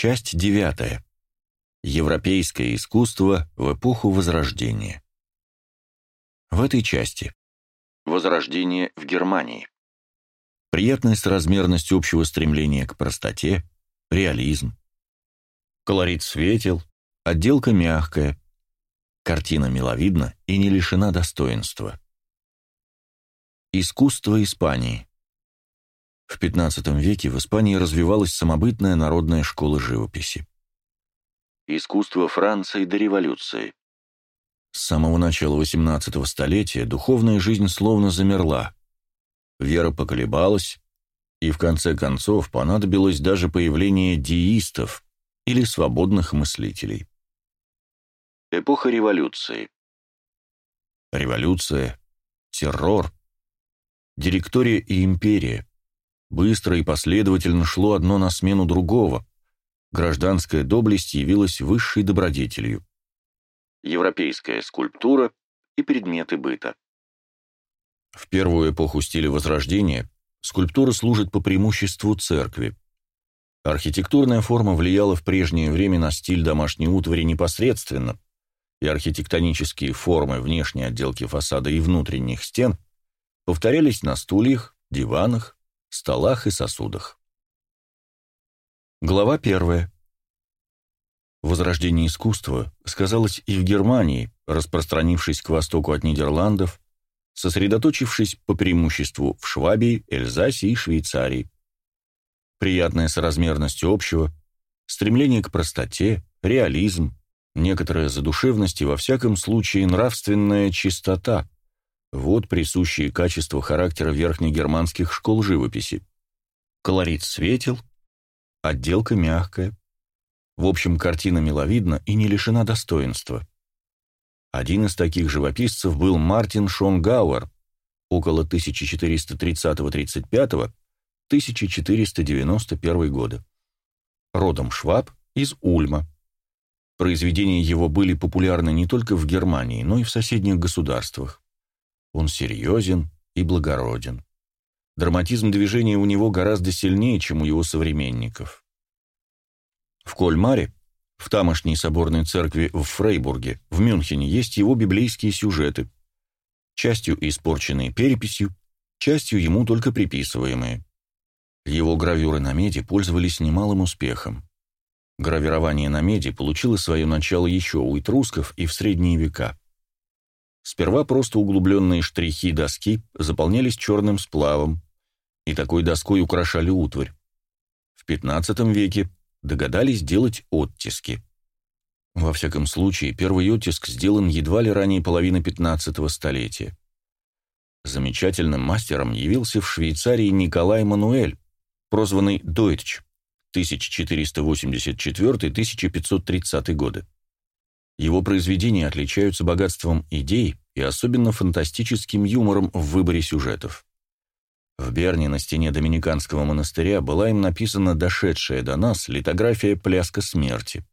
Часть девятая. Европейское искусство в эпоху Возрождения. В этой части. Возрождение в Германии. Приятная соразмерность общего стремления к простоте, реализм. Колорит светел, отделка мягкая. Картина миловидна и не лишена достоинства. Искусство Испании. В XV веке в Испании развивалась самобытная народная школа живописи. Искусство Франции до революции. С самого начала XVIII столетия духовная жизнь словно замерла. Вера поколебалась, и в конце концов понадобилось даже появление деистов или свободных мыслителей. Эпоха революции. Революция, террор, директория и империя. Быстро и последовательно шло одно на смену другого. Гражданская доблесть явилась высшей добродетелью. Европейская скульптура и предметы быта. В первую эпоху стиля Возрождения скульптура служит по преимуществу церкви. Архитектурная форма влияла в прежнее время на стиль домашней утвари непосредственно, и архитектонические формы внешней отделки фасада и внутренних стен повторялись на стульях, диванах, столах и сосудах. Глава первая. Возрождение искусства сказалось и в Германии, распространившись к востоку от Нидерландов, сосредоточившись по преимуществу в Швабии, Эльзасе и Швейцарии. Приятная соразмерность общего, стремление к простоте, реализм, некоторая задушевность и, во всяком случае, нравственная чистота вот присущие качества характера верхнегерманских школ живописи. Колорит светел, отделка мягкая. В общем, картина миловидна и не лишена достоинства. Один из таких живописцев был Мартин Шонгауэр, около 1430-35, 1491 года. Родом Шваб из Ульма. Произведения его были популярны не только в Германии, но и в соседних государствах. Он серьезен и благороден. Драматизм движения у него гораздо сильнее, чем у его современников. В Кольмаре, в тамошней соборной церкви в Фрейбурге, в Мюнхене, есть его библейские сюжеты, частью испорченные переписью, частью ему только приписываемые. Его гравюры на меди пользовались немалым успехом. Гравирование на меди получило свое начало еще у этрусков и в средние века. Сперва просто углубленные штрихи доски заполнялись черным сплавом, и такой доской украшали утварь. В XV веке догадались делать оттиски. Во всяком случае, первый оттиск сделан едва ли ранее половины XV столетия. Замечательным мастером явился в Швейцарии Николай Мануэль, прозванный Дойч, 1484-1530 годы. Его произведения отличаются богатством идей и особенно фантастическим юмором в выборе сюжетов. В Берне на стене Доминиканского монастыря была им написана дошедшая до нас литография «Пляска смерти».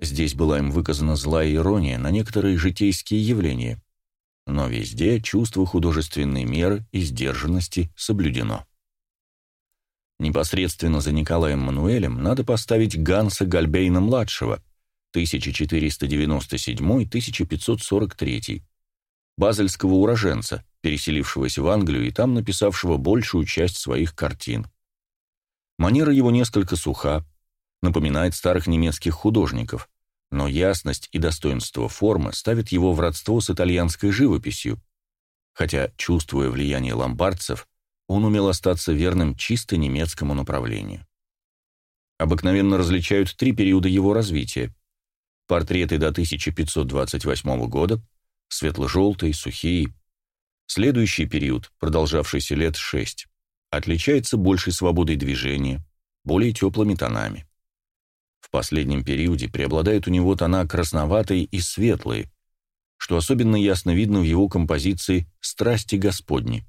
Здесь была им выказана злая ирония на некоторые житейские явления, но везде чувство художественной меры и сдержанности соблюдено. Непосредственно за Николаем Мануэлем надо поставить Ганса Гальбейна-младшего – 1497-1543, базельского уроженца, переселившегося в Англию и там написавшего большую часть своих картин. Манера его несколько суха, напоминает старых немецких художников, но ясность и достоинство формы ставят его в родство с итальянской живописью, хотя, чувствуя влияние ломбардцев, он умел остаться верным чисто немецкому направлению. Обыкновенно различают три периода его развития Портреты до 1528 года, светло-желтые, сухие. Следующий период, продолжавшийся лет шесть, отличается большей свободой движения, более теплыми тонами. В последнем периоде преобладают у него тона красноватые и светлые, что особенно ясно видно в его композиции «Страсти Господни».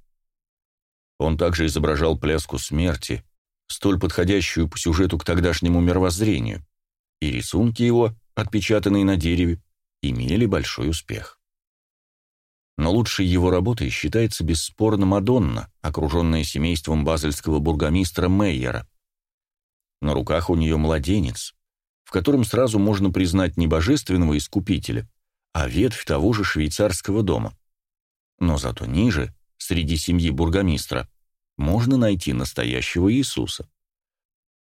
Он также изображал пляску смерти, столь подходящую по сюжету к тогдашнему мировоззрению, и рисунки его отпечатанные на дереве, имели большой успех. Но лучшей его работой считается бесспорно Мадонна, окруженная семейством базельского бургомистра Мейера. На руках у нее младенец, в котором сразу можно признать не божественного искупителя, а ветвь того же швейцарского дома. Но зато ниже, среди семьи бургомистра, можно найти настоящего Иисуса.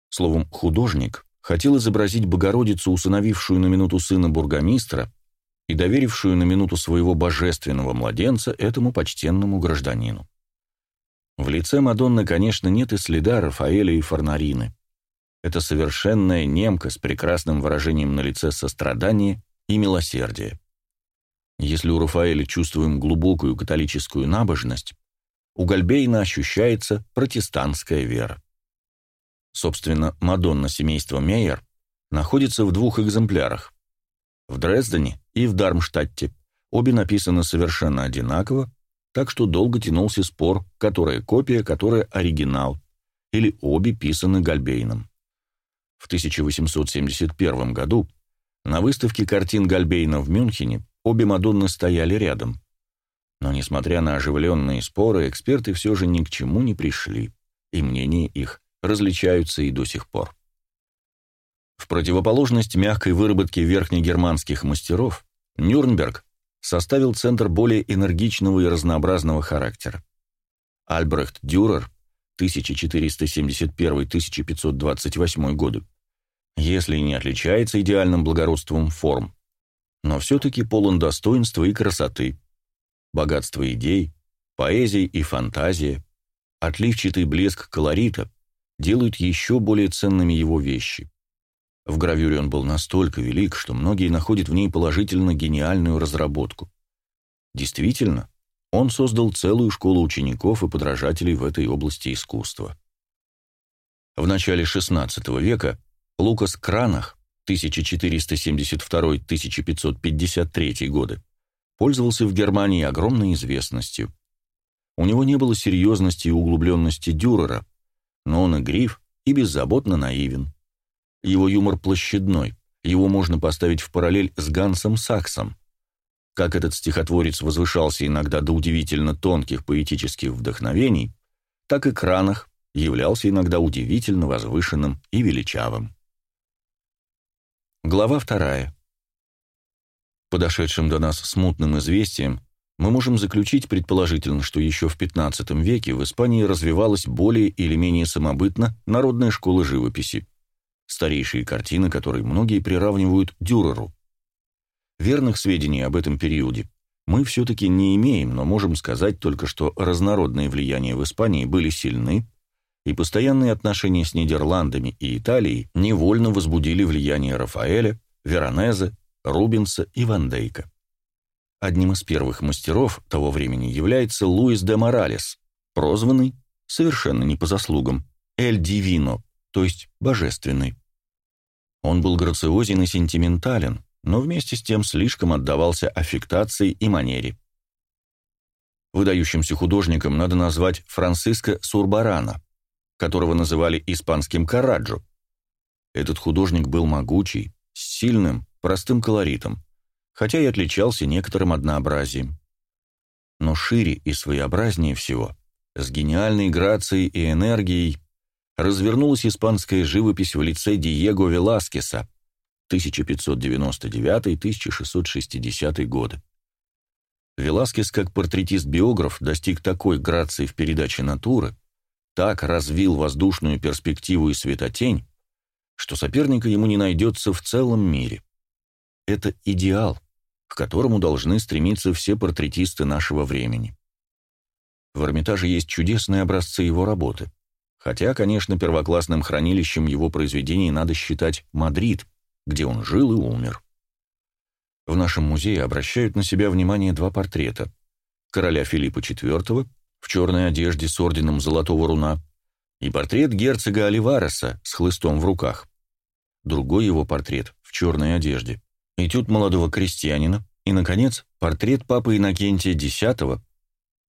Словом, художник хотел изобразить Богородицу, усыновившую на минуту сына бургомистра и доверившую на минуту своего божественного младенца этому почтенному гражданину. В лице Мадонны, конечно, нет и следа Рафаэля и Фарнарины. Это совершенная немка с прекрасным выражением на лице сострадания и милосердия. Если у Рафаэля чувствуем глубокую католическую набожность, у Гальбейна ощущается протестантская вера. Собственно, Мадонна семейства Мейер находится в двух экземплярах. В Дрездене и в Дармштадте. Обе написаны совершенно одинаково, так что долго тянулся спор, которая копия, которая оригинал, или обе писаны Гальбейном. В 1871 году на выставке картин Гальбейна в Мюнхене обе Мадонны стояли рядом. Но, несмотря на оживленные споры, эксперты все же ни к чему не пришли, и мнения их различаются и до сих пор. В противоположность мягкой выработке верхнегерманских мастеров, Нюрнберг составил центр более энергичного и разнообразного характера. Альбрехт Дюрер 1471-1528 годы, если не отличается идеальным благородством форм, но все-таки полон достоинства и красоты, богатства идей, поэзии и фантазия, отливчатый блеск колорита делают еще более ценными его вещи. В гравюре он был настолько велик, что многие находят в ней положительно гениальную разработку. Действительно, он создал целую школу учеников и подражателей в этой области искусства. В начале XVI века Лукас Кранах 1472-1553 годы пользовался в Германии огромной известностью. У него не было серьезности и углубленности Дюрера, но он и гриф, и беззаботно наивен. Его юмор площадной, его можно поставить в параллель с Гансом Саксом. Как этот стихотворец возвышался иногда до удивительно тонких поэтических вдохновений, так и Кранах являлся иногда удивительно возвышенным и величавым. Глава вторая. Подошедшим до нас смутным известием, мы можем заключить предположительно, что еще в XV веке в Испании развивалась более или менее самобытно народная школа живописи, старейшие картины которой многие приравнивают Дюреру. Верных сведений об этом периоде мы все-таки не имеем, но можем сказать только, что разнородные влияния в Испании были сильны, и постоянные отношения с Нидерландами и Италией невольно возбудили влияние Рафаэля, Веронезе, Рубенса и Ван Дейка. Одним из первых мастеров того времени является Луис де Моралес, прозванный, совершенно не по заслугам, Эль Дивино, то есть божественный. Он был грациозен и сентиментален, но вместе с тем слишком отдавался аффектации и манере. Выдающимся художником надо назвать Франциско Сурбарана, которого называли испанским Караджо. Этот художник был могучий, с сильным, простым колоритом хотя и отличался некоторым однообразием. Но шире и своеобразнее всего, с гениальной грацией и энергией, развернулась испанская живопись в лице Диего Веласкеса 1599-1660 годы. Веласкес, как портретист-биограф, достиг такой грации в передаче натуры, так развил воздушную перспективу и светотень, что соперника ему не найдется в целом мире. Это идеал, к которому должны стремиться все портретисты нашего времени. В Эрмитаже есть чудесные образцы его работы. Хотя, конечно, первоклассным хранилищем его произведений надо считать Мадрид, где он жил и умер. В нашем музее обращают на себя внимание два портрета. Короля Филиппа IV в черной одежде с орденом Золотого Руна и портрет герцога Оливареса с хлыстом в руках. Другой его портрет в черной одежде этюд молодого крестьянина и, наконец, портрет папы Иннокентия X.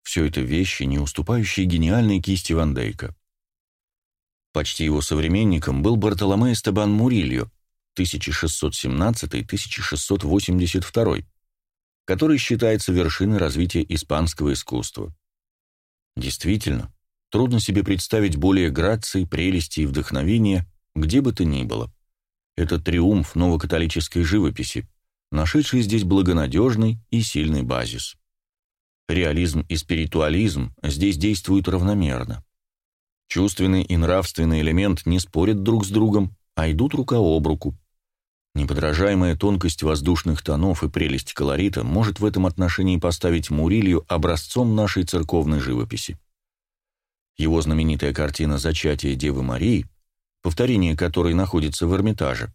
Все это вещи, не уступающие гениальной кисти Ван Дейка. Почти его современником был Бартоломе Эстебан Мурильо, 1617-1682, который считается вершиной развития испанского искусства. Действительно, трудно себе представить более грации, прелести и вдохновения, где бы то ни было. Это триумф новокатолической живописи, нашедший здесь благонадежный и сильный базис. Реализм и спиритуализм здесь действуют равномерно. Чувственный и нравственный элемент не спорят друг с другом, а идут рука об руку. Неподражаемая тонкость воздушных тонов и прелесть колорита может в этом отношении поставить Мурилью образцом нашей церковной живописи. Его знаменитая картина «Зачатие Девы Марии», повторение которой находится в Эрмитаже,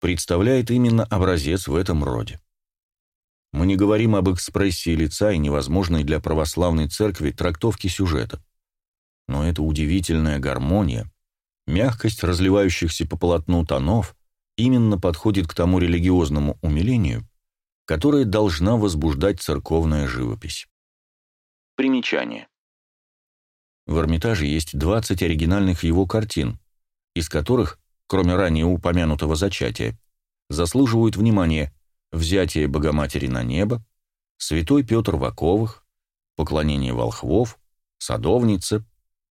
представляет именно образец в этом роде. Мы не говорим об экспрессии лица и невозможной для православной церкви трактовке сюжета. Но эта удивительная гармония, мягкость разливающихся по полотну тонов именно подходит к тому религиозному умилению, которое должна возбуждать церковная живопись. Примечание. В Эрмитаже есть 20 оригинальных его картин, из которых, кроме ранее упомянутого зачатия, заслуживают внимания «Взятие Богоматери на небо», «Святой Петр Ваковых», «Поклонение волхвов», «Садовница»,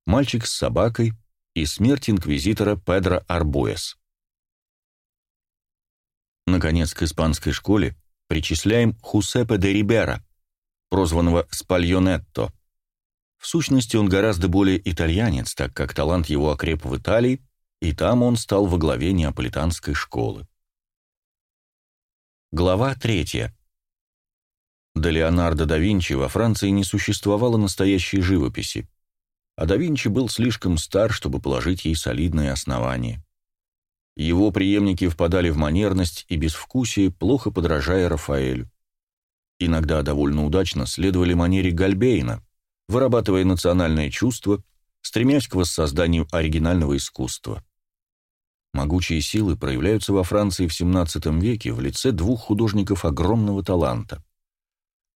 «Мальчик с собакой» и «Смерть инквизитора Педро Арбуэс». Наконец, к испанской школе причисляем Хусепе де Рибера, прозванного Спальонетто. В сущности, он гораздо более итальянец, так как талант его окреп в Италии, и там он стал во главе неаполитанской школы. Глава третья. До Леонардо да Винчи во Франции не существовало настоящей живописи, а да Винчи был слишком стар, чтобы положить ей солидные основания. Его преемники впадали в манерность и безвкусие, плохо подражая Рафаэлю. Иногда довольно удачно следовали манере Гальбейна, вырабатывая национальное чувство, стремясь к воссозданию оригинального искусства. Могучие силы проявляются во Франции в XVII веке в лице двух художников огромного таланта –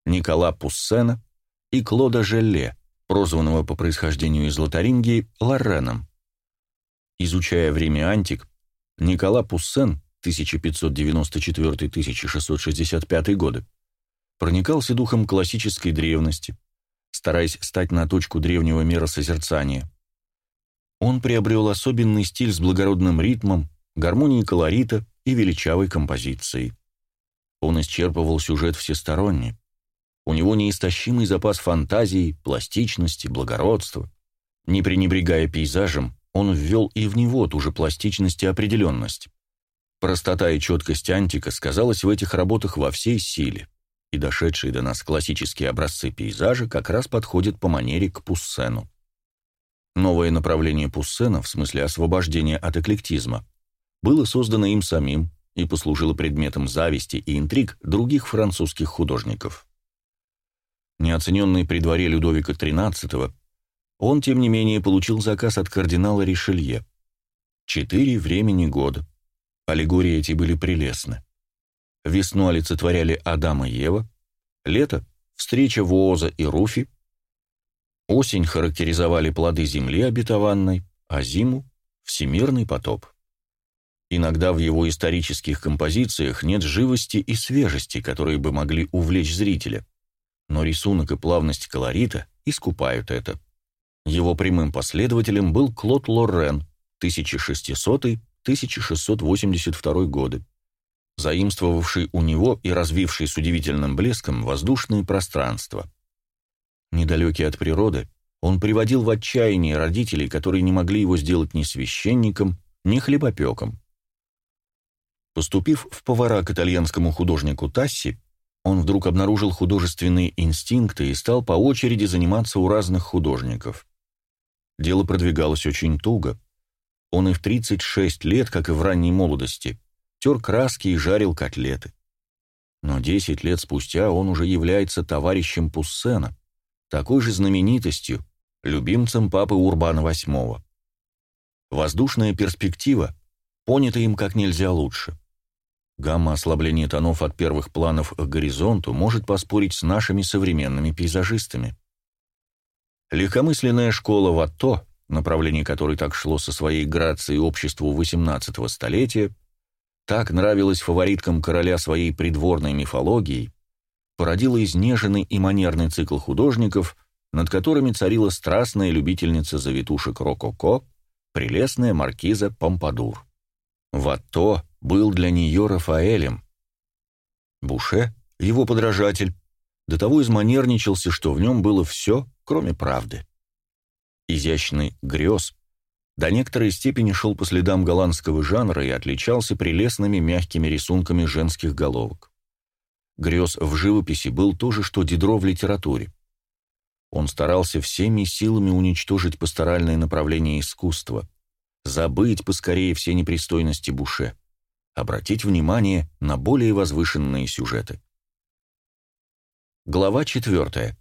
Никола Пуссена и Клода Желле, прозванного по происхождению из Лотарингии Лорреном. Изучая время антик, Никола Пуссен 1594-1665 годы проникался духом классической древности, стараясь стать на точку древнего миросозерцания. Он приобрел особенный стиль с благородным ритмом, гармонией колорита и величавой композицией. Он исчерпывал сюжет всесторонне. У него неистощимый запас фантазии, пластичности, благородства. Не пренебрегая пейзажем, он ввел и в него ту же пластичность и определенность. Простота и четкость антика сказалась в этих работах во всей силе, и дошедшие до нас классические образцы пейзажа как раз подходят по манере к Пуссену. Новое направление Пуссена, в смысле освобождения от эклектизма, было создано им самим и послужило предметом зависти и интриг других французских художников. Неоцененный при дворе Людовика XIII, он, тем не менее, получил заказ от кардинала Ришелье. Четыре времени года. Аллегории эти были прелестны. Весну олицетворяли Адам и Ева, лето — встреча Вооза и Руфи, осень характеризовали плоды земли обетованной, а зиму — всемирный потоп. Иногда в его исторических композициях нет живости и свежести, которые бы могли увлечь зрителя, но рисунок и плавность колорита искупают это. Его прямым последователем был Клод Лоррен, 1600-1682 годы, заимствовавший у него и развивший с удивительным блеском воздушные пространства. Недалекий от природы, он приводил в отчаяние родителей, которые не могли его сделать ни священником, ни хлебопеком. Поступив в повара к итальянскому художнику Тасси, он вдруг обнаружил художественные инстинкты и стал по очереди заниматься у разных художников. Дело продвигалось очень туго. Он и в 36 лет, как и в ранней молодости, тер краски и жарил котлеты. Но 10 лет спустя он уже является товарищем Пуссена, такой же знаменитостью, любимцем папы Урбана VIII. Воздушная перспектива понята им как нельзя лучше. Гамма ослабления тонов от первых планов к горизонту может поспорить с нашими современными пейзажистами. Легкомысленная школа Ватто, направление которой так шло со своей грацией обществу XVIII столетия, так нравилось фавориткам короля своей придворной мифологией, породила изнеженный и манерный цикл художников, над которыми царила страстная любительница завитушек рококо, прелестная маркиза Помпадур. Ватто был для нее Рафаэлем. Буше, его подражатель, до того изманерничался, что в нем было все, кроме правды. Изящный грез до некоторой степени шел по следам голландского жанра и отличался прелестными мягкими рисунками женских головок. Грез в живописи был то же, что Дидро в литературе. Он старался всеми силами уничтожить пасторальное направление искусства, забыть поскорее все непристойности Буше, обратить внимание на более возвышенные сюжеты. Глава 4.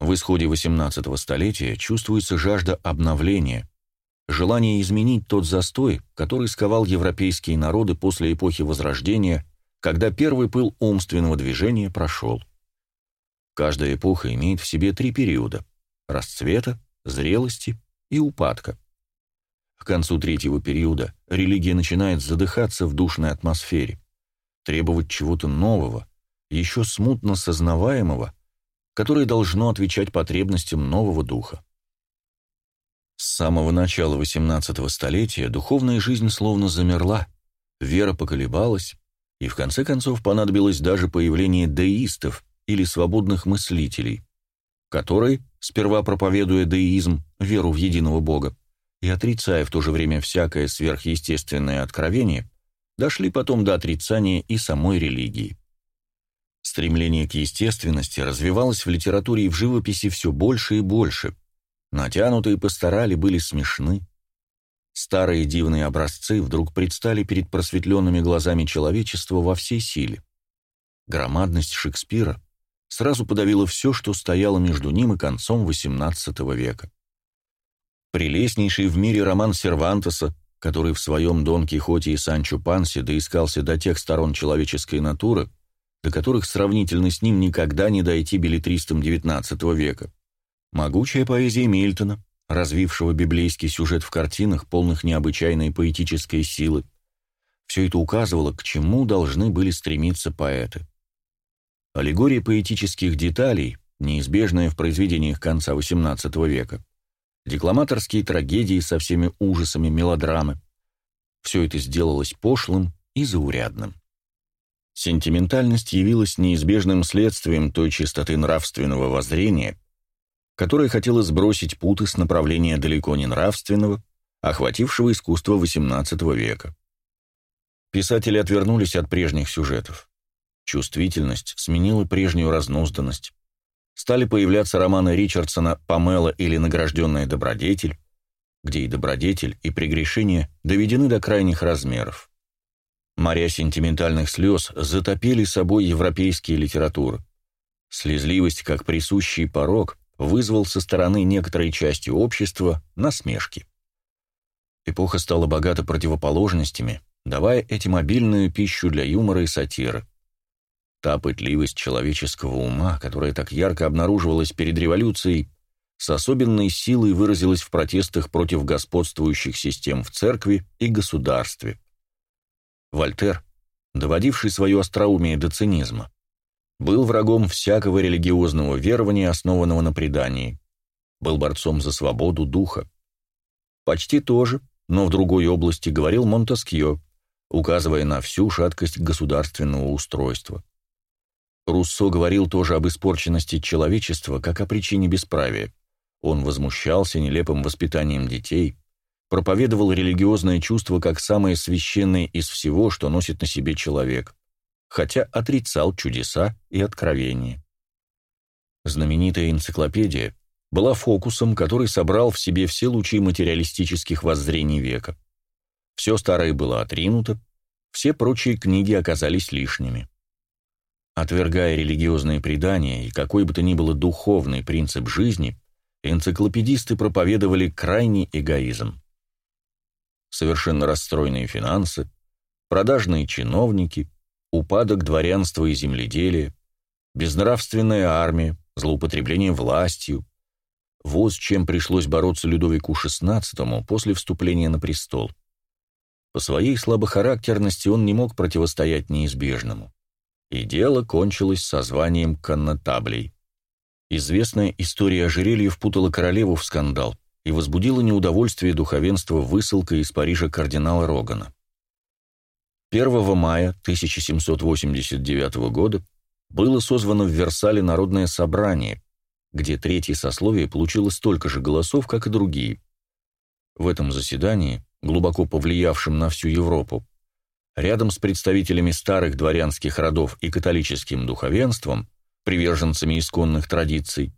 В исходе XVIII столетия чувствуется жажда обновления, желание изменить тот застой, который сковал европейские народы после эпохи Возрождения, когда первый пыл умственного движения прошел. Каждая эпоха имеет в себе три периода – расцвета, зрелости и упадка. К концу третьего периода религия начинает задыхаться в душной атмосфере, требовать чего-то нового, еще смутно сознаваемого, которое должно отвечать потребностям нового духа. С самого начала XVIII столетия духовная жизнь словно замерла, вера поколебалась, и в конце концов понадобилось даже появление деистов или свободных мыслителей, которые, сперва проповедуя деизм, веру в единого Бога, и отрицая в то же время всякое сверхъестественное откровение, дошли потом до отрицания и самой религии. Стремление к естественности развивалось в литературе и в живописи все больше и больше. Натянутые пасторали были смешны. Старые дивные образцы вдруг предстали перед просветленными глазами человечества во всей силе. Громадность Шекспира сразу подавила все, что стояло между ним и концом XVIII века. Прелестнейший в мире роман Сервантеса, который в своем Дон Кихоте и Санчо Пансе доискался до тех сторон человеческой натуры, до которых сравнительно с ним никогда не дойти билетристам XIX века. Могучая поэзия Мильтона, развившего библейский сюжет в картинах, полных необычайной поэтической силы, все это указывало, к чему должны были стремиться поэты. Аллегория поэтических деталей, неизбежная в произведениях конца XVIII века, декламаторские трагедии со всеми ужасами мелодрамы, все это сделалось пошлым и заурядным. Сентиментальность явилась неизбежным следствием той чистоты нравственного воззрения, которая хотела сбросить путы с направления далеко не нравственного, охватившего искусство XVIII века. Писатели отвернулись от прежних сюжетов. Чувствительность сменила прежнюю разнузданность. Стали появляться романы Ричардсона «Памела» или «Награжденная добродетель», где и добродетель, и прегрешение доведены до крайних размеров. Моря сентиментальных слез затопили собой европейские литературы. Слезливость, как присущий порог, вызвал со стороны некоторой части общества насмешки. Эпоха стала богата противоположностями, давая этим обильную пищу для юмора и сатиры. Та пытливость человеческого ума, которая так ярко обнаруживалась перед революцией, с особенной силой выразилась в протестах против господствующих систем в церкви и государстве. Вольтер, доводивший свое остроумие до цинизма, был врагом всякого религиозного верования, основанного на предании, был борцом за свободу духа. Почти то же, но в другой области говорил Монтескье, указывая на всю шаткость государственного устройства. Руссо говорил тоже об испорченности человечества как о причине бесправия. Он возмущался нелепым воспитанием детей, проповедовал религиозное чувство как самое священное из всего, что носит на себе человек, хотя отрицал чудеса и откровения. Знаменитая энциклопедия была фокусом, который собрал в себе все лучи материалистических воззрений века. Все старое было отринуто, все прочие книги оказались лишними. Отвергая религиозные предания и какой бы то ни было духовный принцип жизни, энциклопедисты проповедовали крайний эгоизм совершенно расстроенные финансы, продажные чиновники, упадок дворянства и земледелия, безнравственная армия, злоупотребление властью. Вот с чем пришлось бороться Людовику XVI после вступления на престол. По своей слабохарактерности он не мог противостоять неизбежному. И дело кончилось со званием коннотаблей. Известная история ожерелья впутала королеву в скандал, и возбудила неудовольствие духовенства высылка из Парижа кардинала Рогана. 1 мая 1789 года было созвано в Версале народное собрание, где третье сословие получило столько же голосов, как и другие. В этом заседании, глубоко повлиявшем на всю Европу, рядом с представителями старых дворянских родов и католическим духовенством, приверженцами исконных традиций,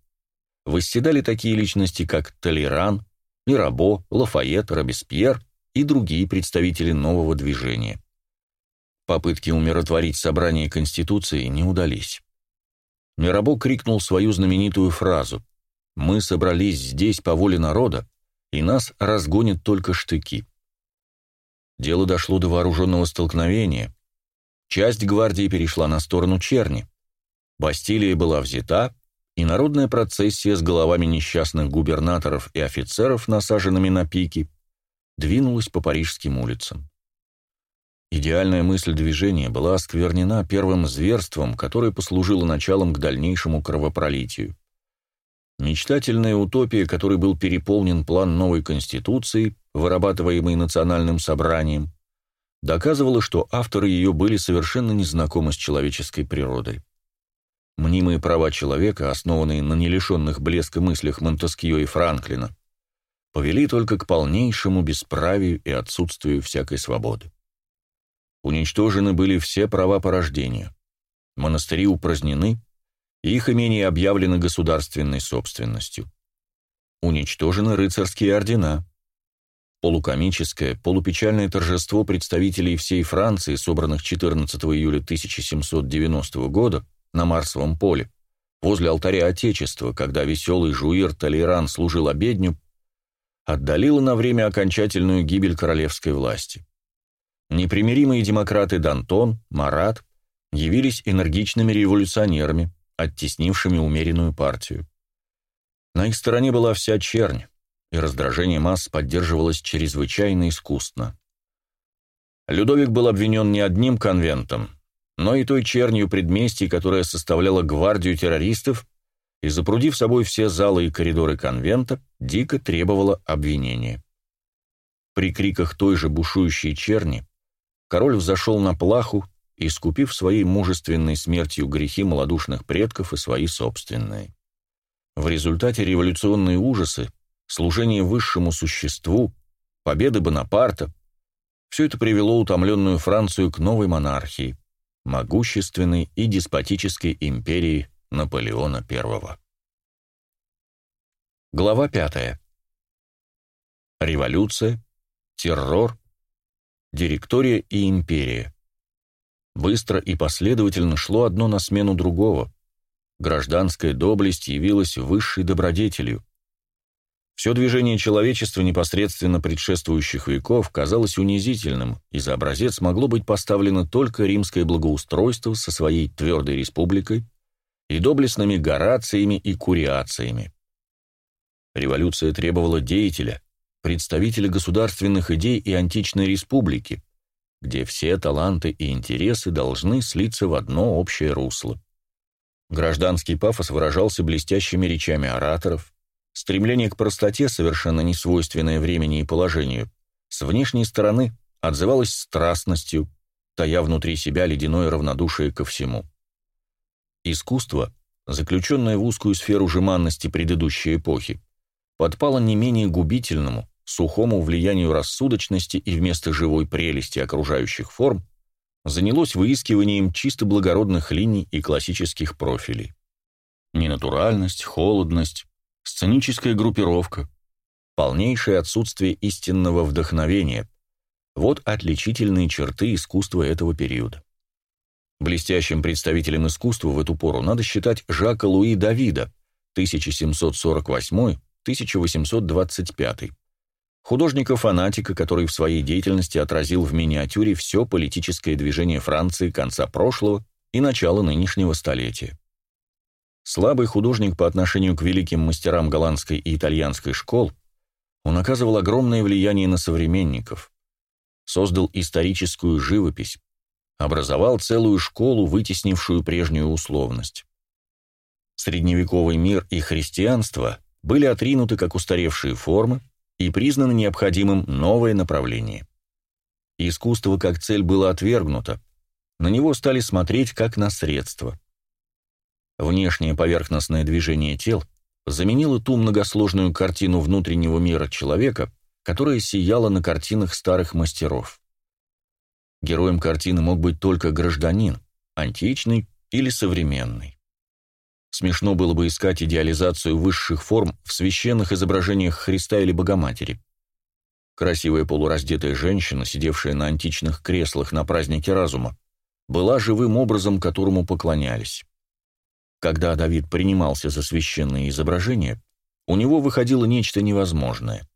восседали такие личности, как Толеран, Мирабо, Лафайет, Робеспьер и другие представители нового движения. Попытки умиротворить собрание Конституции не удались. Мирабо крикнул свою знаменитую фразу «Мы собрались здесь по воле народа, и нас разгонят только штыки». Дело дошло до вооруженного столкновения. Часть гвардии перешла на сторону черни. Бастилия была взята, и народная процессия с головами несчастных губернаторов и офицеров, насаженными на пики, двинулась по парижским улицам. Идеальная мысль движения была осквернена первым зверством, которое послужило началом к дальнейшему кровопролитию. Мечтательная утопия, которой был переполнен план новой конституции, вырабатываемый национальным собранием, доказывала, что авторы ее были совершенно незнакомы с человеческой природой. Мнимые права человека, основанные на нелишенных блеска мыслях Монтескио и Франклина, повели только к полнейшему бесправию и отсутствию всякой свободы. Уничтожены были все права по рождению. Монастыри упразднены, их имения объявлены государственной собственностью. Уничтожены рыцарские ордена. Полукомическое, полупечальное торжество представителей всей Франции, собранных 14 июля 1790 года на Марсовом поле, возле алтаря Отечества, когда веселый жуир Толеран служил обедню, отдалило на время окончательную гибель королевской власти. Непримиримые демократы Дантон, Марат явились энергичными революционерами, оттеснившими умеренную партию. На их стороне была вся чернь, и раздражение масс поддерживалось чрезвычайно искусно. Людовик был обвинен не одним конвентом, но и той чернью предместий, которая составляла гвардию террористов и, запрудив собой все залы и коридоры конвента, дико требовала обвинения. При криках той же бушующей черни король взошел на плаху, искупив своей мужественной смертью грехи малодушных предков и свои собственные. В результате революционные ужасы, служение высшему существу, победы Бонапарта – все это привело утомленную Францию к новой монархии, могущественной и деспотической империи Наполеона I. Глава 5. Революция, террор, директория и империя. Быстро и последовательно шло одно на смену другого. Гражданская доблесть явилась высшей добродетелью. Все движение человечества непосредственно предшествующих веков казалось унизительным, и за образец могло быть поставлено только римское благоустройство со своей твердой республикой и доблестными горациями и куриациями. Революция требовала деятеля, представители государственных идей и античной республики, где все таланты и интересы должны слиться в одно общее русло. Гражданский пафос выражался блестящими речами ораторов, стремление к простоте, совершенно не свойственное времени и положению, с внешней стороны отзывалось страстностью, тая внутри себя ледяное равнодушие ко всему. Искусство, заключенное в узкую сферу жеманности предыдущей эпохи, подпало не менее губительному, сухому влиянию рассудочности и вместо живой прелести окружающих форм занялось выискиванием чисто благородных линий и классических профилей. Ненатуральность, холодность, сценическая группировка, полнейшее отсутствие истинного вдохновения – вот отличительные черты искусства этого периода. Блестящим представителем искусства в эту пору надо считать Жака Луи Давида, 1748-1825, художника-фанатика, который в своей деятельности отразил в миниатюре все политическое движение Франции конца прошлого и начала нынешнего столетия. Слабый художник по отношению к великим мастерам голландской и итальянской школ, он оказывал огромное влияние на современников, создал историческую живопись, образовал целую школу, вытеснившую прежнюю условность. Средневековый мир и христианство были отринуты как устаревшие формы и признаны необходимым новое направление. Искусство как цель было отвергнуто, на него стали смотреть как на средство. Внешнее поверхностное движение тел заменило ту многосложную картину внутреннего мира человека, которая сияла на картинах старых мастеров. Героем картины мог быть только гражданин, античный или современный. Смешно было бы искать идеализацию высших форм в священных изображениях Христа или Богоматери. Красивая полураздетая женщина, сидевшая на античных креслах на празднике разума, была живым образом, которому поклонялись. Когда Давид принимался за священные изображения, у него выходило нечто невозможное.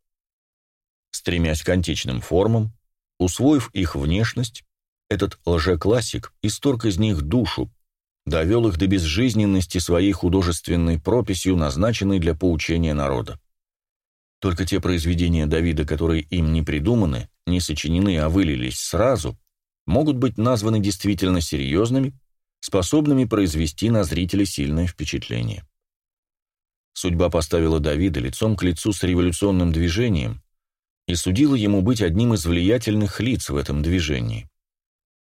Стремясь к античным формам, усвоив их внешность, этот лжеклассик исторг из них душу, довел их до безжизненности своей художественной прописью, назначенной для поучения народа. Только те произведения Давида, которые им не придуманы, не сочинены, а вылились сразу, могут быть названы действительно серьезными, способными произвести на зрителя сильное впечатление. Судьба поставила Давида лицом к лицу с революционным движением и судила ему быть одним из влиятельных лиц в этом движении.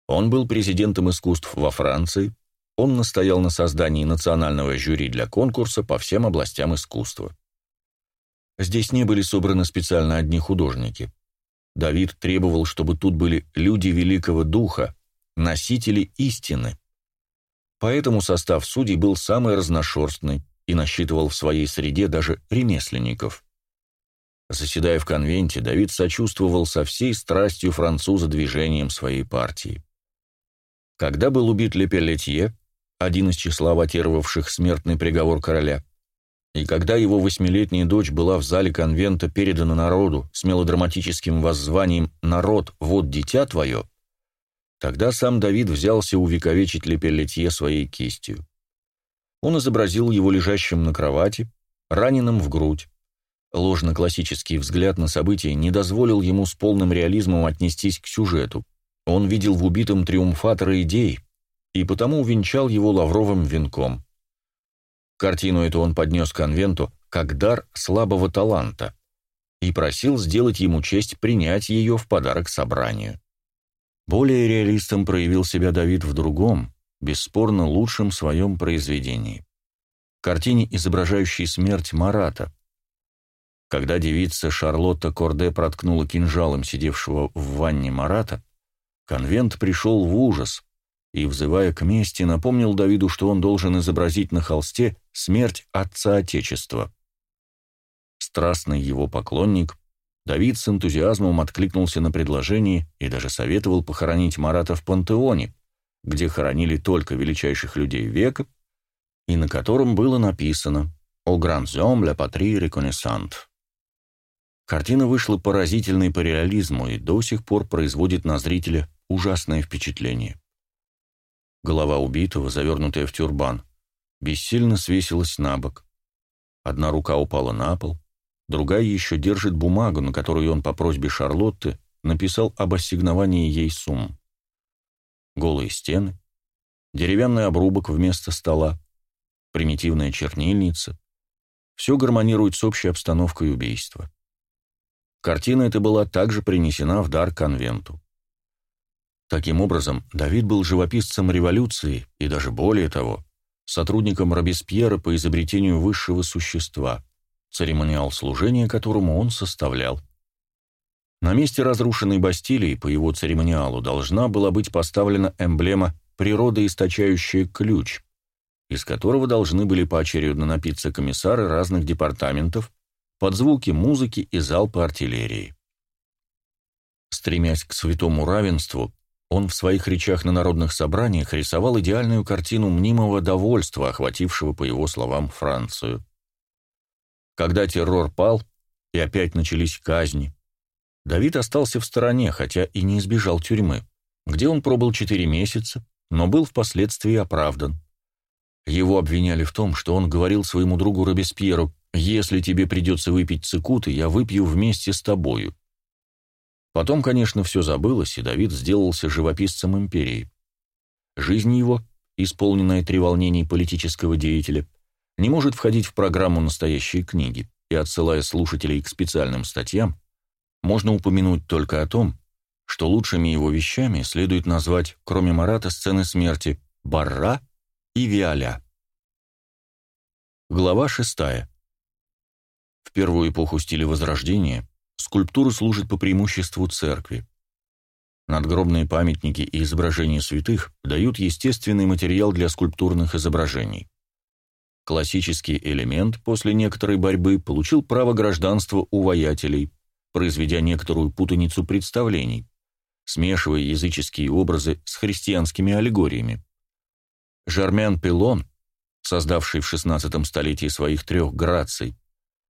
Он был президентом искусств во Франции, он настоял на создании национального жюри для конкурса по всем областям искусства. Здесь не были собраны специально одни художники. Давид требовал, чтобы тут были люди великого духа, носители истины. Поэтому состав судей был самый разношерстный и насчитывал в своей среде даже ремесленников. Заседая в конвенте, Давид сочувствовал со всей страстью француза движением своей партии. Когда был убит Лепелетье, один из числа ватировавших смертный приговор короля. И когда его восьмилетняя дочь была в зале конвента передана народу с мелодраматическим воззванием «Народ, вот дитя твое», тогда сам Давид взялся увековечить Лепелетье своей кистью. Он изобразил его лежащим на кровати, раненым в грудь. Ложно-классический взгляд на события не дозволил ему с полным реализмом отнестись к сюжету. Он видел в убитом триумфатора идей, и потому увенчал его лавровым венком. Картину эту он поднес конвенту как дар слабого таланта и просил сделать ему честь принять ее в подарок собранию. Более реалистом проявил себя Давид в другом, бесспорно лучшем своем произведении. Картине, изображающей смерть Марата. Когда девица Шарлотта Корде проткнула кинжалом сидевшего в ванне Марата, конвент пришел в ужас, и, взывая к мести, напомнил Давиду, что он должен изобразить на холсте смерть отца Отечества. Страстный его поклонник, Давид с энтузиазмом откликнулся на предложение и даже советовал похоронить Марата в пантеоне, где хоронили только величайших людей века, и на котором было написано «О грандзом ля патри реконессант». Картина вышла поразительной по реализму и до сих пор производит на зрителя ужасное впечатление. Голова убитого, завернутая в тюрбан, бессильно свесилась на бок. Одна рука упала на пол, другая еще держит бумагу, на которую он по просьбе Шарлотты написал об ассигновании ей сумм. Голые стены, деревянный обрубок вместо стола, примитивная чернильница — все гармонирует с общей обстановкой убийства. Картина эта была также принесена в дар конвенту. Таким образом, Давид был живописцем революции и даже более того, сотрудником Робеспьера по изобретению высшего существа, церемониал служения которому он составлял. На месте разрушенной Бастилии по его церемониалу должна была быть поставлена эмблема «Природа, источающая ключ», из которого должны были поочередно напиться комиссары разных департаментов под звуки музыки и залпы артиллерии. Стремясь к святому равенству, он в своих речах на народных собраниях рисовал идеальную картину мнимого довольства, охватившего, по его словам, Францию. Когда террор пал, и опять начались казни, Давид остался в стороне, хотя и не избежал тюрьмы, где он пробыл четыре месяца, но был впоследствии оправдан. Его обвиняли в том, что он говорил своему другу Робеспьеру «Если тебе придется выпить цикуты, я выпью вместе с тобою». Потом, конечно, все забылось, и Давид сделался живописцем империи. Жизнь его, исполненная треволнений политического деятеля, не может входить в программу «Настоящие книги», и, отсылая слушателей к специальным статьям, можно упомянуть только о том, что лучшими его вещами следует назвать, кроме Марата, сцены смерти Барра и Виаля. Глава шестая. В первую эпоху стиля Возрождения скульптуры служат по преимуществу церкви. Надгробные памятники и изображения святых дают естественный материал для скульптурных изображений. Классический элемент после некоторой борьбы получил право гражданства у воятелей, произведя некоторую путаницу представлений, смешивая языческие образы с христианскими аллегориями. Жармян Пелон, создавший в XVI столетии своих трех граций,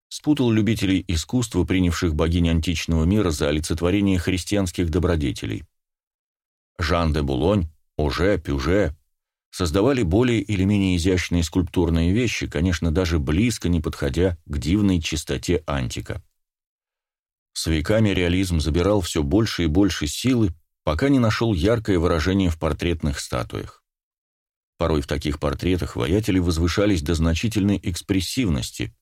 спутал любителей искусства, принявших богинь античного мира за олицетворение христианских добродетелей. Жан де Булонь, Оже, Пюже создавали более или менее изящные скульптурные вещи, конечно, даже близко не подходя к дивной чистоте антика. С веками реализм забирал все больше и больше силы, пока не нашел яркое выражение в портретных статуях. Порой в таких портретах воятели возвышались до значительной экспрессивности,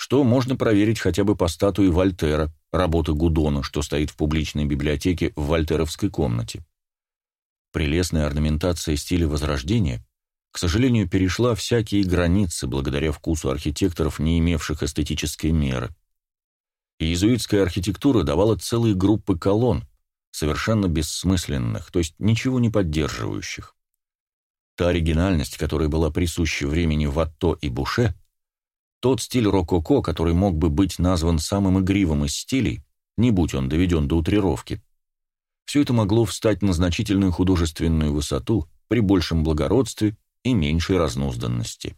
что можно проверить хотя бы по статуе Вольтера, работы Гудона, что стоит в публичной библиотеке в Вольтеровской комнате. Прелестная орнаментация стиля Возрождения, к сожалению, перешла всякие границы благодаря вкусу архитекторов, не имевших эстетической меры. иезуитская архитектура давала целые группы колонн, совершенно бессмысленных, то есть ничего не поддерживающих. Та оригинальность, которая была присуща времени Ватто и Буше, тот стиль рококо, который мог бы быть назван самым игривым из стилей, не будь он доведен до утрировки, все это могло встать на значительную художественную высоту при большем благородстве и меньшей разнузданности.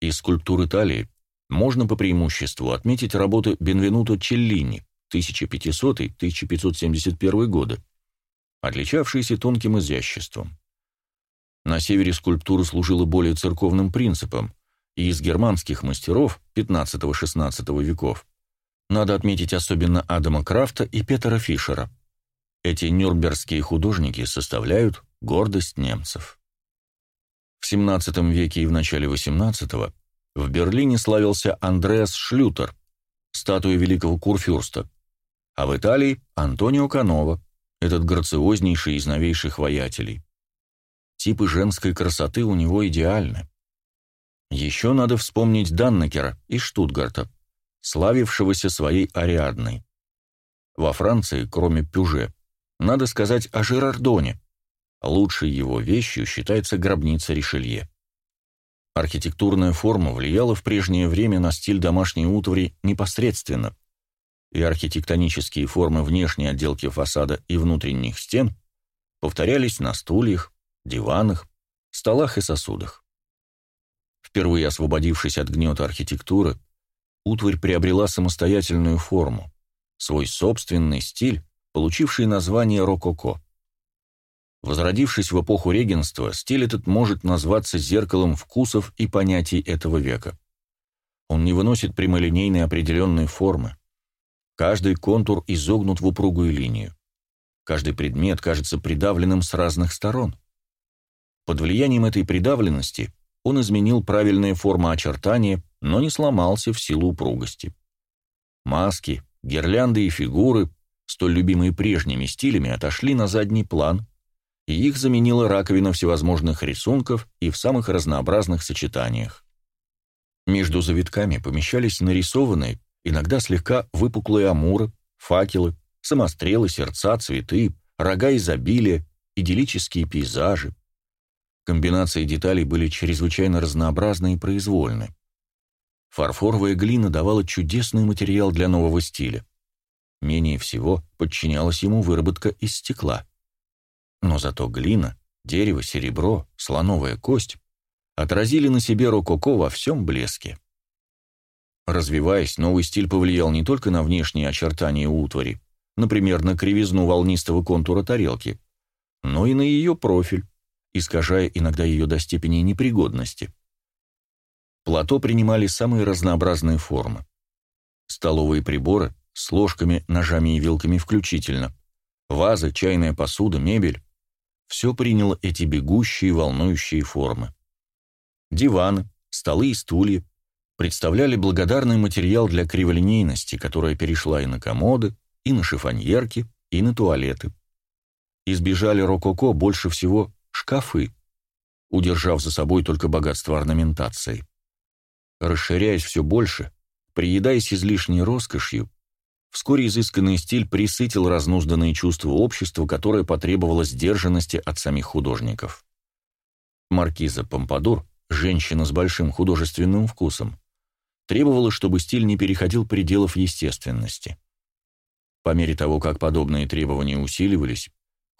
Из скульптур Италии можно по преимуществу отметить работы Бенвенуто Челлини 1500-1571 годы, отличавшиеся тонким изяществом. На севере скульптура служила более церковным принципом, и из германских мастеров XV-XVI веков надо отметить особенно Адама Крафта и Петера Фишера. Эти нюрнбергские художники составляют гордость немцев. В XVII веке и в начале XVIII в Берлине славился Андреас Шлютер, статуя великого курфюрста, а в Италии – Антонио Канова, этот грациознейший из новейших воятелей. Типы женской красоты у него идеальны. Еще надо вспомнить Даннекера из Штутгарта, славившегося своей Ариадной. Во Франции, кроме Пюже, надо сказать о Жерардоне. Лучшей его вещью считается гробница Ришелье. Архитектурная форма влияла в прежнее время на стиль домашней утвари непосредственно, и архитектонические формы внешней отделки фасада и внутренних стен повторялись на стульях, диванах, столах и сосудах. Впервые освободившись от гнета архитектуры, утварь приобрела самостоятельную форму, свой собственный стиль, получивший название рококо. Возродившись в эпоху регенства, стиль этот может назваться зеркалом вкусов и понятий этого века. Он не выносит прямолинейной определенной формы. Каждый контур изогнут в упругую линию. Каждый предмет кажется придавленным с разных сторон. Под влиянием этой придавленности он изменил правильные формы очертания, но не сломался в силу упругости. Маски, гирлянды и фигуры, столь любимые прежними стилями, отошли на задний план, и их заменила раковина всевозможных рисунков и в самых разнообразных сочетаниях. Между завитками помещались нарисованные, иногда слегка выпуклые амуры, факелы, самострелы, сердца, цветы, рога изобилия, идиллические пейзажи, Комбинации деталей были чрезвычайно разнообразны и произвольны. Фарфоровая глина давала чудесный материал для нового стиля. Менее всего подчинялась ему выработка из стекла. Но зато глина, дерево, серебро, слоновая кость отразили на себе рококо во всем блеске. Развиваясь, новый стиль повлиял не только на внешние очертания утвари, например, на кривизну волнистого контура тарелки, но и на ее профиль, искажая иногда ее до степени непригодности. Плато принимали самые разнообразные формы. Столовые приборы с ложками, ножами и вилками включительно, вазы, чайная посуда, мебель – все приняло эти бегущие, волнующие формы. Диваны, столы и стулья представляли благодарный материал для криволинейности, которая перешла и на комоды, и на шифоньерки, и на туалеты. Избежали рококо больше всего шкафы, удержав за собой только богатство орнаментации. Расширяясь все больше, приедаясь излишней роскошью, вскоре изысканный стиль присытил разнузданные чувства общества, которое потребовало сдержанности от самих художников. Маркиза Помпадур, женщина с большим художественным вкусом, требовала, чтобы стиль не переходил пределов естественности. По мере того, как подобные требования усиливались,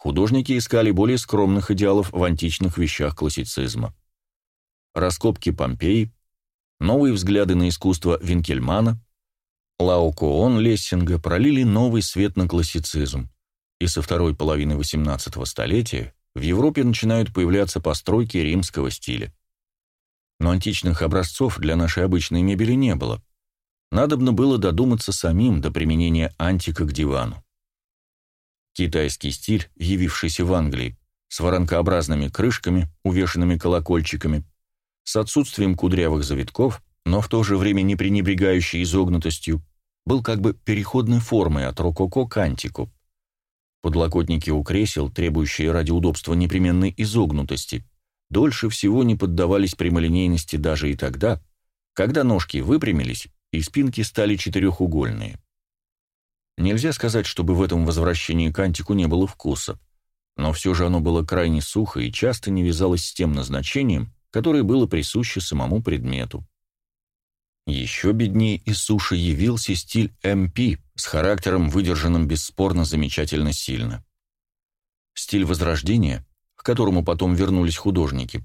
художники искали более скромных идеалов в античных вещах классицизма. Раскопки Помпеи, новые взгляды на искусство Винкельмана, Лаокоон Лессинга пролили новый свет на классицизм, и со второй половины XVIII столетия в Европе начинают появляться постройки римского стиля. Но античных образцов для нашей обычной мебели не было. Надобно было додуматься самим до применения антика к дивану. Китайский стиль, явившийся в Англии, с воронкообразными крышками, увешанными колокольчиками, с отсутствием кудрявых завитков, но в то же время не пренебрегающий изогнутостью, был как бы переходной формой от рококо к антику. Подлокотники у кресел, требующие ради удобства непременной изогнутости, дольше всего не поддавались прямолинейности даже и тогда, когда ножки выпрямились и спинки стали четырехугольные. Нельзя сказать, чтобы в этом возвращении к антику не было вкуса, но все же оно было крайне сухо и часто не вязалось с тем назначением, которое было присуще самому предмету. Еще беднее и суше явился стиль МП с характером, выдержанным бесспорно замечательно сильно. Стиль Возрождения, к которому потом вернулись художники,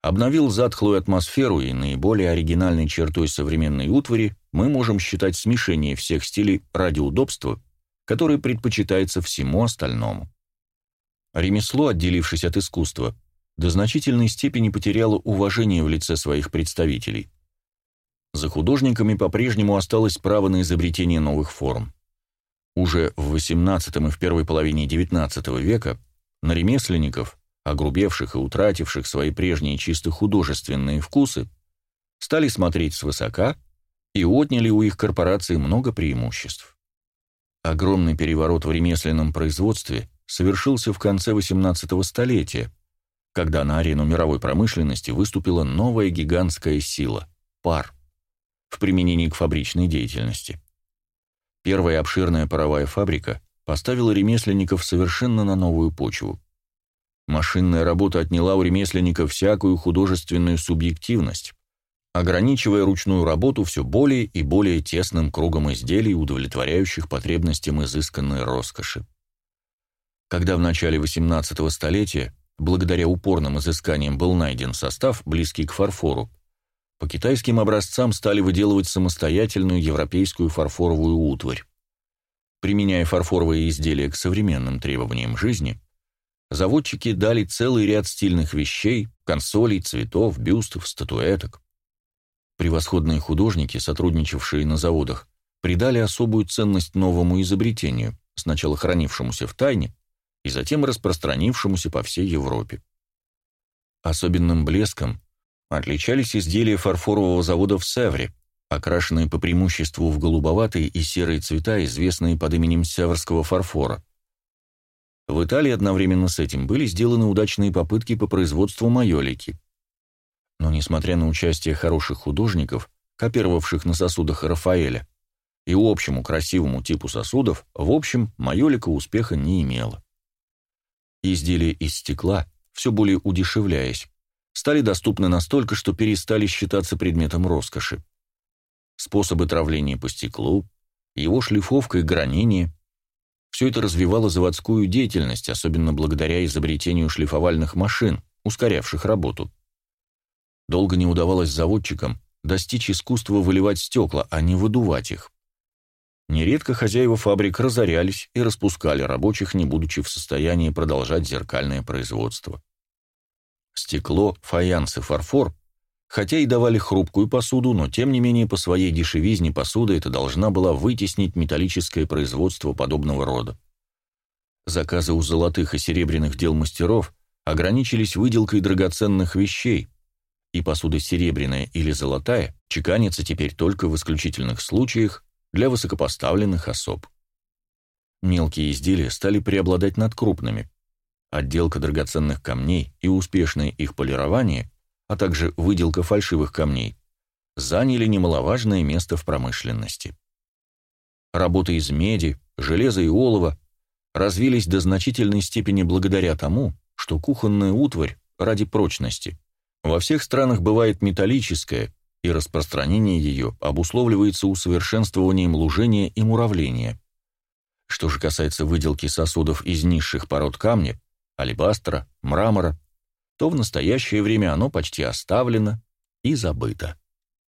обновил затхлую атмосферу и наиболее оригинальной чертой современной утвари мы можем считать смешение всех стилей ради удобства, которое предпочитается всему остальному. Ремесло, отделившись от искусства, до значительной степени потеряло уважение в лице своих представителей. За художниками по-прежнему осталось право на изобретение новых форм. Уже в XVIII и в первой половине XIX века на ремесленников, огрубевших и утративших свои прежние чисто художественные вкусы, стали смотреть свысока и отняли у их корпорации много преимуществ. Огромный переворот в ремесленном производстве совершился в конце XVIII столетия, когда на арену мировой промышленности выступила новая гигантская сила – пар в применении к фабричной деятельности. Первая обширная паровая фабрика поставила ремесленников совершенно на новую почву. Машинная работа отняла у ремесленников всякую художественную субъективность, ограничивая ручную работу все более и более тесным кругом изделий, удовлетворяющих потребностям изысканной роскоши. Когда в начале XVIII столетия, благодаря упорным изысканиям, был найден состав, близкий к фарфору, по китайским образцам стали выделывать самостоятельную европейскую фарфоровую утварь. Применяя фарфоровые изделия к современным требованиям жизни, заводчики дали целый ряд стильных вещей, консолей, цветов, бюстов, статуэток. Превосходные художники, сотрудничавшие на заводах, придали особую ценность новому изобретению, сначала хранившемуся в тайне и затем распространившемуся по всей Европе. Особенным блеском отличались изделия фарфорового завода в Севре, окрашенные по преимуществу в голубоватые и серые цвета, известные под именем северского фарфора. В Италии одновременно с этим были сделаны удачные попытки по производству майолики. Но несмотря на участие хороших художников, копировавших на сосудах Рафаэля, и общему красивому типу сосудов, в общем, майолика успеха не имела. Изделия из стекла, все более удешевляясь, стали доступны настолько, что перестали считаться предметом роскоши. Способы травления по стеклу, его шлифовка и гранение – все это развивало заводскую деятельность, особенно благодаря изобретению шлифовальных машин, ускорявших работу. Долго не удавалось заводчикам достичь искусства выливать стекла, а не выдувать их. Нередко хозяева фабрик разорялись и распускали рабочих, не будучи в состоянии продолжать зеркальное производство. Стекло, фаянс и фарфор, хотя и давали хрупкую посуду, но тем не менее по своей дешевизне посуда эта должна была вытеснить металлическое производство подобного рода. Заказы у золотых и серебряных дел мастеров ограничились выделкой драгоценных вещей, и посуда серебряная или золотая чеканится теперь только в исключительных случаях для высокопоставленных особ. Мелкие изделия стали преобладать над крупными. Отделка драгоценных камней и успешное их полирование, а также выделка фальшивых камней, заняли немаловажное место в промышленности. Работы из меди, железа и олова развились до значительной степени благодаря тому, что кухонная утварь ради прочности во всех странах бывает металлическая, и распространение ее обусловливается усовершенствованием лужения и муравления. Что же касается выделки сосудов из низших пород камня, алебастра, мрамора, то в настоящее время оно почти оставлено и забыто.